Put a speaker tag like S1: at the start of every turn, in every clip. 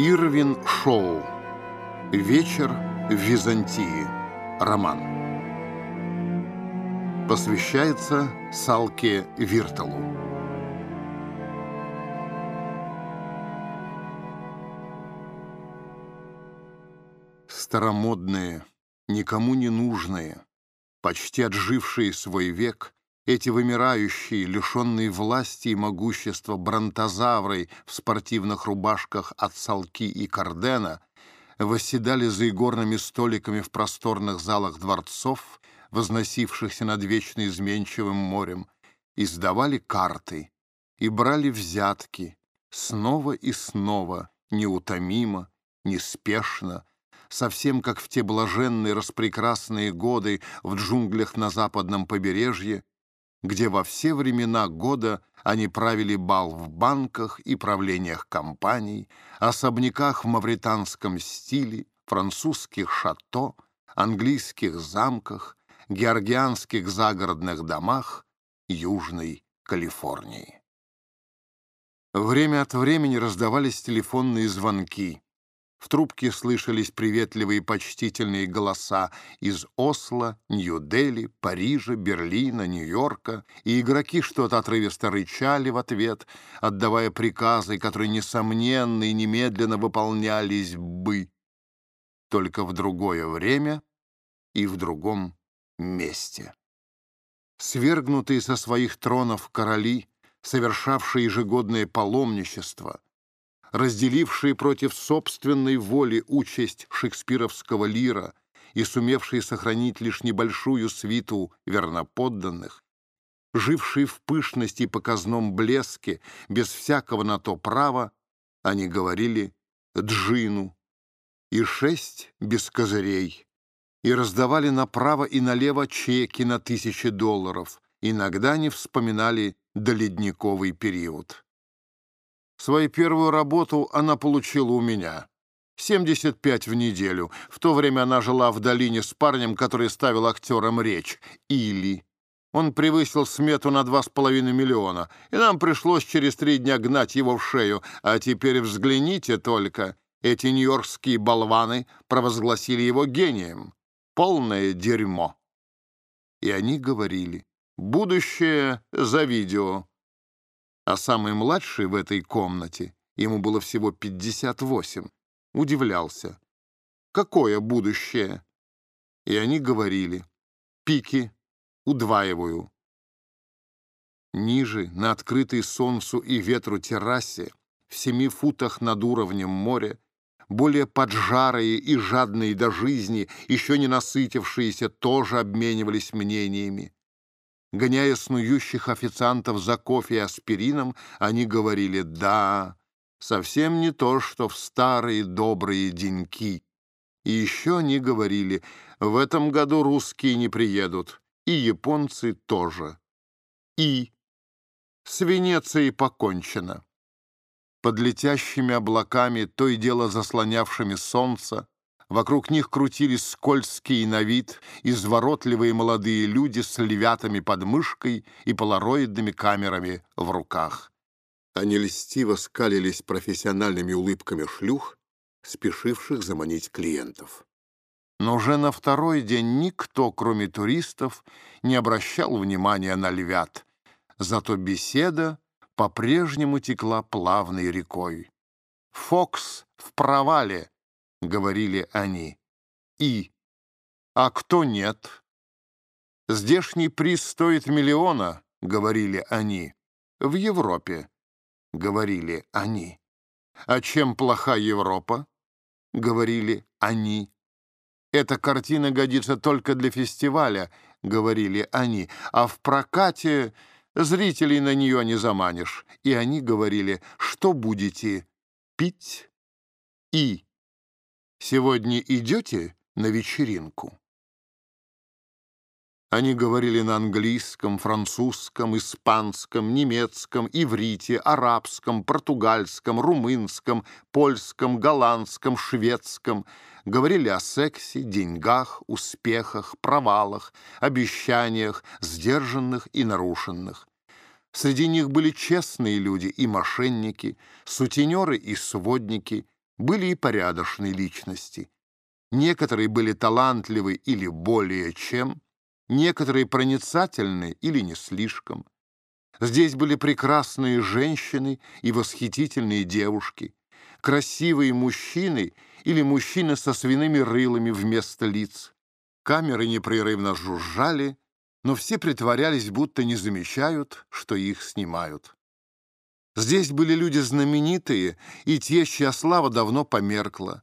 S1: Ирвин Шоу. Вечер в Византии. Роман. Посвящается Салке Вирталу. Старомодные, никому не нужные, почти отжившие свой век, эти вымирающие, лишенные власти и могущества бронтозавры в спортивных рубашках от Салки и Кардена восседали за игорными столиками в просторных залах дворцов, возносившихся над вечно изменчивым морем, и сдавали карты, и брали взятки, снова и снова, неутомимо, неспешно, совсем как в те блаженные распрекрасные годы в джунглях на западном побережье, где во все времена года они правили бал в банках и правлениях компаний, особняках в мавританском стиле, французских шато, английских замках, георгианских загородных домах Южной Калифорнии. Время от времени раздавались телефонные звонки. В трубке слышались приветливые почтительные голоса из Осло, Нью-Дели, Парижа, Берлина, Нью-Йорка, и игроки что-то отрывисто рычали в ответ, отдавая приказы, которые, несомненно и немедленно выполнялись бы, только в другое время и в другом месте. Свергнутые со своих тронов короли, совершавшие ежегодное паломничество — разделившие против собственной воли участь шекспировского лира и сумевшие сохранить лишь небольшую свиту верноподданных, жившие в пышности и показном блеске, без всякого на то права, они говорили «джину» и шесть без козырей, и раздавали направо и налево чеки на тысячи долларов, иногда не вспоминали доледниковый период. Свою первую работу она получила у меня. 75 в неделю. В то время она жила в долине с парнем, который ставил актерам речь. Или. Он превысил смету на 2,5 миллиона, и нам пришлось через три дня гнать его в шею. А теперь взгляните только. Эти нью-йоркские болваны провозгласили его гением. Полное дерьмо. И они говорили, будущее за видео а самый младший в этой комнате, ему было всего 58, удивлялся. «Какое будущее?» И они говорили, «Пики удваиваю». Ниже, на открытой солнцу и ветру террасе, в семи футах над уровнем моря, более поджарые и жадные до жизни, еще не насытившиеся, тоже обменивались мнениями. Гоняя снующих официантов за кофе и аспирином, они говорили «да». Совсем не то, что в старые добрые деньки. И еще они говорили «в этом году русские не приедут, и японцы тоже». И с Венецией покончено. Под летящими облаками, то и дело заслонявшими солнце, Вокруг них крутились скользкие на вид, изворотливые молодые люди с львятами под мышкой и полароидными камерами в руках. Они льстиво скалились профессиональными улыбками шлюх, спешивших заманить клиентов. Но уже на второй день никто, кроме туристов, не обращал внимания на львят. Зато беседа по-прежнему текла плавной рекой. «Фокс в провале!» — говорили они. И. А кто нет? Здешний приз стоит миллиона, — говорили они. В Европе, — говорили они. А чем плоха Европа? — говорили они. Эта картина годится только для фестиваля, — говорили они, а в прокате зрителей на нее не заманишь. И они говорили, что будете пить и Сегодня идете на вечеринку?» Они говорили на английском, французском, испанском, немецком, иврите, арабском, португальском, румынском, польском, голландском, шведском. Говорили о сексе, деньгах, успехах, провалах, обещаниях, сдержанных и нарушенных. Среди них были честные люди и мошенники, сутенеры и сводники — были и порядочные личности. Некоторые были талантливы или более чем, некоторые проницательны или не слишком. Здесь были прекрасные женщины и восхитительные девушки, красивые мужчины или мужчины со свиными рылами вместо лиц. Камеры непрерывно жужжали, но все притворялись, будто не замечают, что их снимают. Здесь были люди знаменитые и те, чья слава давно померкла.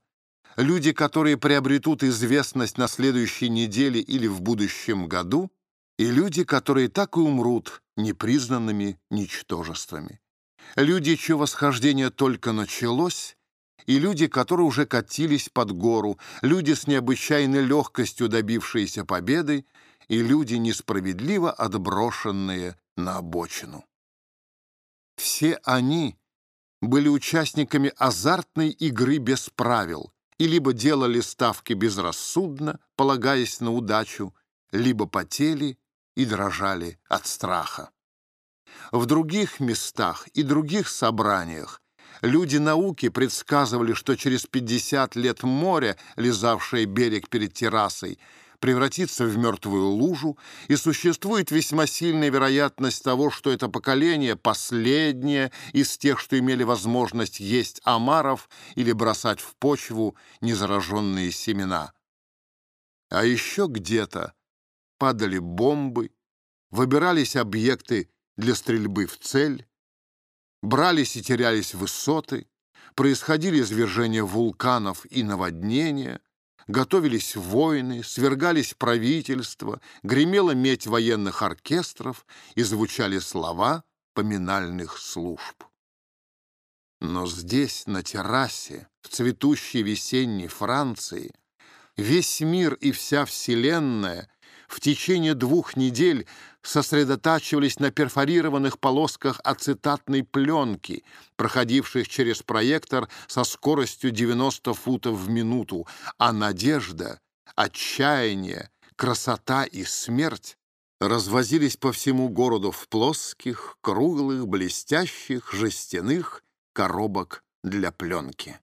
S1: Люди, которые приобретут известность на следующей неделе или в будущем году, и люди, которые так и умрут непризнанными ничтожествами. Люди, чье восхождение только началось, и люди, которые уже катились под гору, люди с необычайной легкостью добившиеся победы, и люди, несправедливо отброшенные на обочину. Все они были участниками азартной игры без правил и либо делали ставки безрассудно, полагаясь на удачу, либо потели и дрожали от страха. В других местах и других собраниях люди науки предсказывали, что через 50 лет море, лизавшее берег перед террасой, превратится в мертвую лужу, и существует весьма сильная вероятность того, что это поколение последнее из тех, что имели возможность есть омаров или бросать в почву незараженные семена. А еще где-то падали бомбы, выбирались объекты для стрельбы в цель, брались и терялись высоты, происходили извержения вулканов и наводнения, готовились войны, свергались правительства, гремела медь военных оркестров и звучали слова поминальных служб. Но здесь, на террасе, в цветущей весенней Франции, весь мир и вся Вселенная в течение двух недель сосредотачивались на перфорированных полосках ацетатной пленки, проходивших через проектор со скоростью 90 футов в минуту, а надежда, отчаяние, красота и смерть развозились по всему городу в плоских, круглых, блестящих, жестяных коробок для пленки.